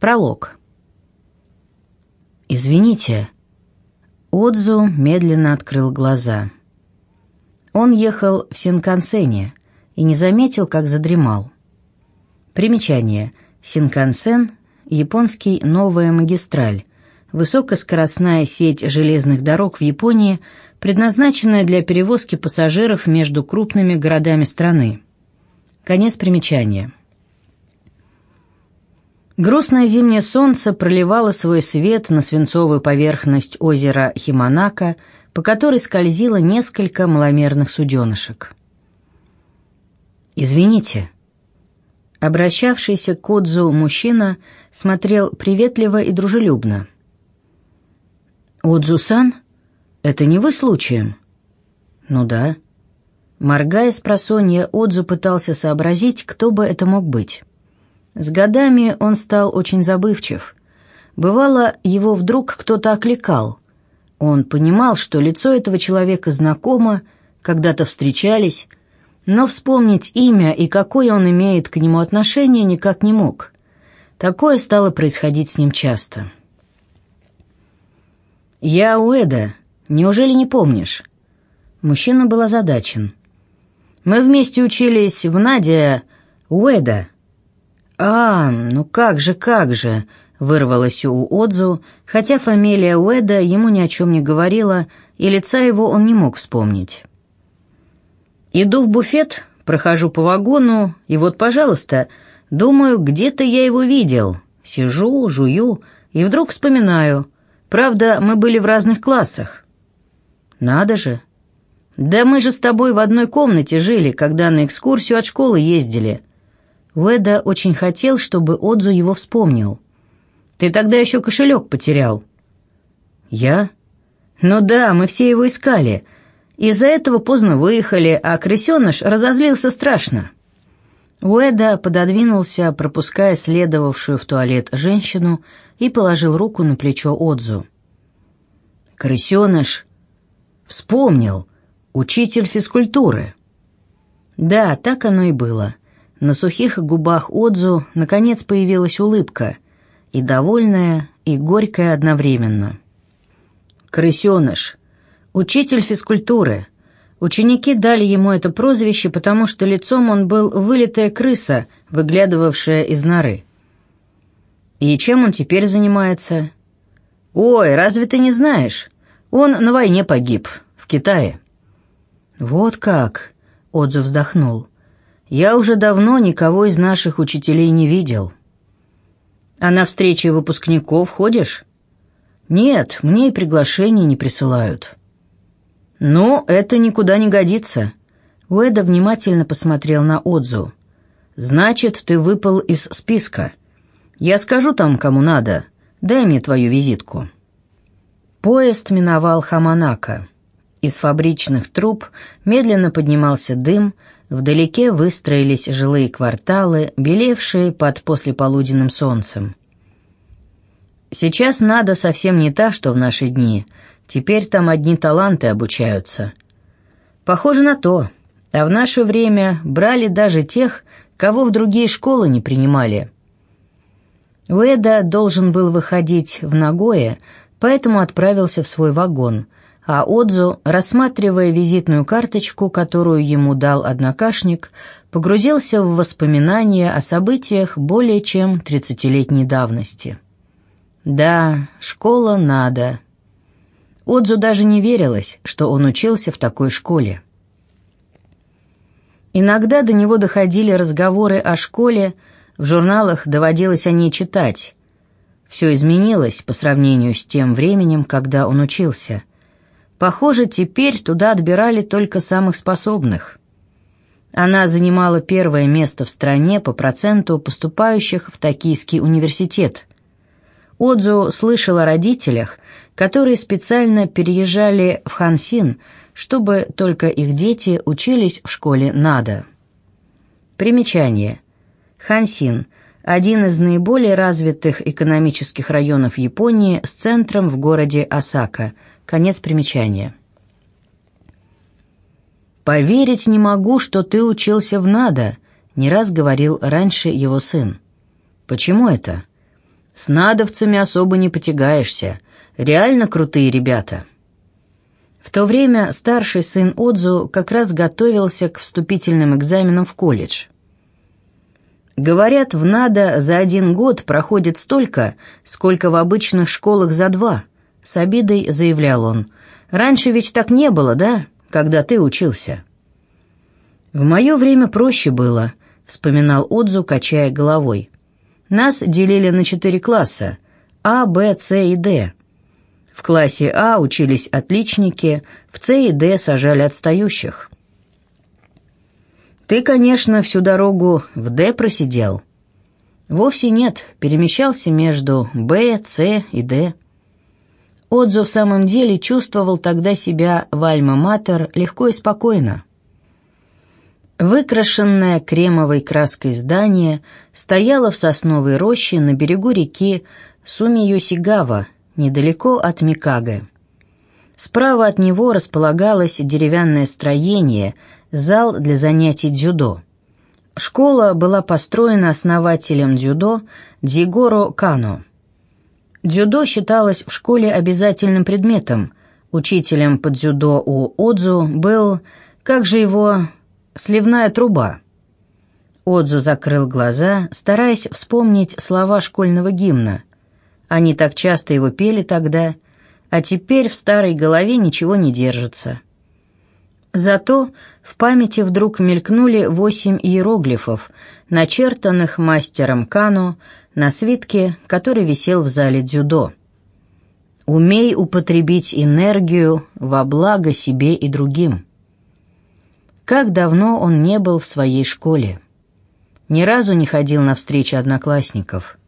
Пролог. «Извините». Отзу медленно открыл глаза. Он ехал в Синкансене и не заметил, как задремал. Примечание. Синкансен – японский «Новая магистраль», высокоскоростная сеть железных дорог в Японии, предназначенная для перевозки пассажиров между крупными городами страны. Конец примечания. Грустное зимнее солнце проливало свой свет на свинцовую поверхность озера Химанака, по которой скользило несколько маломерных суденышек. «Извините». Обращавшийся к Кодзу мужчина смотрел приветливо и дружелюбно. «Отзу-сан? Это не вы случаем?» «Ну да». Моргая с просонья, Отзу пытался сообразить, кто бы это мог быть. С годами он стал очень забывчив. Бывало, его вдруг кто-то окликал. Он понимал, что лицо этого человека знакомо, когда-то встречались, но вспомнить имя и какое он имеет к нему отношение никак не мог. Такое стало происходить с ним часто. «Я Уэда. Неужели не помнишь?» Мужчина был озадачен. «Мы вместе учились в Наде Уэда». «А, ну как же, как же!» — вырвалось у Отзу, хотя фамилия Уэда ему ни о чем не говорила, и лица его он не мог вспомнить. «Иду в буфет, прохожу по вагону, и вот, пожалуйста, думаю, где-то я его видел. Сижу, жую, и вдруг вспоминаю. Правда, мы были в разных классах». «Надо же!» «Да мы же с тобой в одной комнате жили, когда на экскурсию от школы ездили». Уэда очень хотел, чтобы Отзу его вспомнил. «Ты тогда еще кошелек потерял». «Я?» «Ну да, мы все его искали. Из-за этого поздно выехали, а крысеныш разозлился страшно». Уэда пододвинулся, пропуская следовавшую в туалет женщину, и положил руку на плечо Отзу. «Крысеныш...» «Вспомнил. Учитель физкультуры». Да, так оно и было. На сухих губах Отзу наконец появилась улыбка, и довольная, и горькая одновременно. «Крысеныш, учитель физкультуры. Ученики дали ему это прозвище, потому что лицом он был вылитая крыса, выглядывавшая из норы. И чем он теперь занимается? Ой, разве ты не знаешь? Он на войне погиб, в Китае». «Вот как?» — Отзу вздохнул. Я уже давно никого из наших учителей не видел. А на встречи выпускников ходишь? Нет, мне и приглашений не присылают. Ну, это никуда не годится. Уэда внимательно посмотрел на Отзу. Значит, ты выпал из списка. Я скажу там, кому надо. Дай мне твою визитку. Поезд миновал Хаманака. Из фабричных труб медленно поднимался дым, Вдалеке выстроились жилые кварталы, белевшие под послеполуденным солнцем. Сейчас надо совсем не та, что в наши дни. Теперь там одни таланты обучаются. Похоже на то. А в наше время брали даже тех, кого в другие школы не принимали. Уэда должен был выходить в Нагое, поэтому отправился в свой вагон – а Отзу, рассматривая визитную карточку, которую ему дал однокашник, погрузился в воспоминания о событиях более чем тридцатилетней давности. Да, школа надо. Отзу даже не верилось, что он учился в такой школе. Иногда до него доходили разговоры о школе, в журналах доводилось о ней читать. Все изменилось по сравнению с тем временем, когда он учился. Похоже, теперь туда отбирали только самых способных. Она занимала первое место в стране по проценту поступающих в Токийский университет. Отзу слышал о родителях, которые специально переезжали в Хансин, чтобы только их дети учились в школе Нада. Примечание. Хансин – один из наиболее развитых экономических районов Японии с центром в городе Осака – Конец примечания. «Поверить не могу, что ты учился в НАДА», — не раз говорил раньше его сын. «Почему это?» С надовцами особо не потягаешься. Реально крутые ребята». В то время старший сын Отзу как раз готовился к вступительным экзаменам в колледж. Говорят, в НАДА за один год проходит столько, сколько в обычных школах за два. С обидой заявлял он. Раньше ведь так не было, да, когда ты учился? В мое время проще было, вспоминал Отзу, качая головой. Нас делили на четыре класса – А, Б, С и Д. В классе А учились отличники, в С и Д сажали отстающих. Ты, конечно, всю дорогу в «Д» просидел. Вовсе нет, перемещался между «Б», «С» и «Д». Отзу в самом деле чувствовал тогда себя в Альма-Матер легко и спокойно. Выкрашенное кремовой краской здание стояло в сосновой роще на берегу реки Сумиюсигава, недалеко от Микаго. Справа от него располагалось деревянное строение – зал для занятий дзюдо. Школа была построена основателем дзюдо Дзигоро Кано. Дзюдо считалось в школе обязательным предметом. Учителем по дзюдо у Отзу был, как же его, сливная труба. Отзу закрыл глаза, стараясь вспомнить слова школьного гимна. Они так часто его пели тогда, а теперь в старой голове ничего не держится. Зато в памяти вдруг мелькнули восемь иероглифов, начертанных мастером Кано на свитке, который висел в зале дзюдо. «Умей употребить энергию во благо себе и другим». Как давно он не был в своей школе. Ни разу не ходил на встречи одноклассников.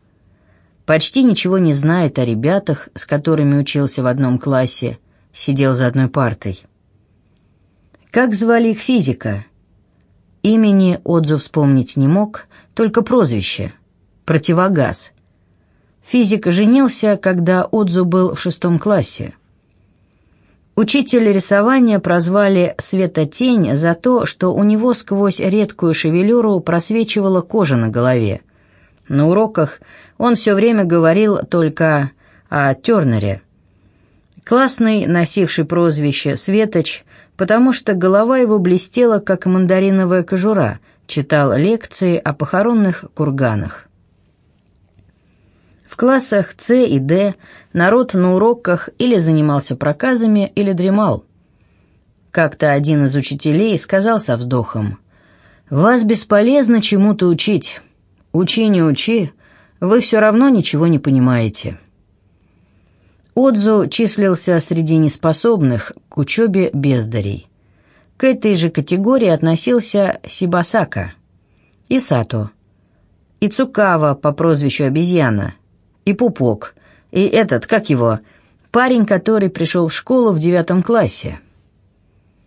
Почти ничего не знает о ребятах, с которыми учился в одном классе, сидел за одной партой. Как звали их физика? Имени Отзу вспомнить не мог, только прозвище — противогаз. Физик женился, когда Отзу был в шестом классе. Учитель рисования прозвали Светотень за то, что у него сквозь редкую шевелюру просвечивала кожа на голове. На уроках он все время говорил только о Тернере. Классный, носивший прозвище Светоч, потому что голова его блестела, как мандариновая кожура, читал лекции о похоронных курганах. Классах С и Д народ на уроках или занимался проказами, или дремал. Как-то один из учителей сказал со вздохом, «Вас бесполезно чему-то учить. Учи, не учи, вы все равно ничего не понимаете». Отзу числился среди неспособных к учебе бездарей. К этой же категории относился Сибасака, Исато, и Цукава по прозвищу обезьяна, и Пупок, и этот, как его, парень, который пришел в школу в девятом классе –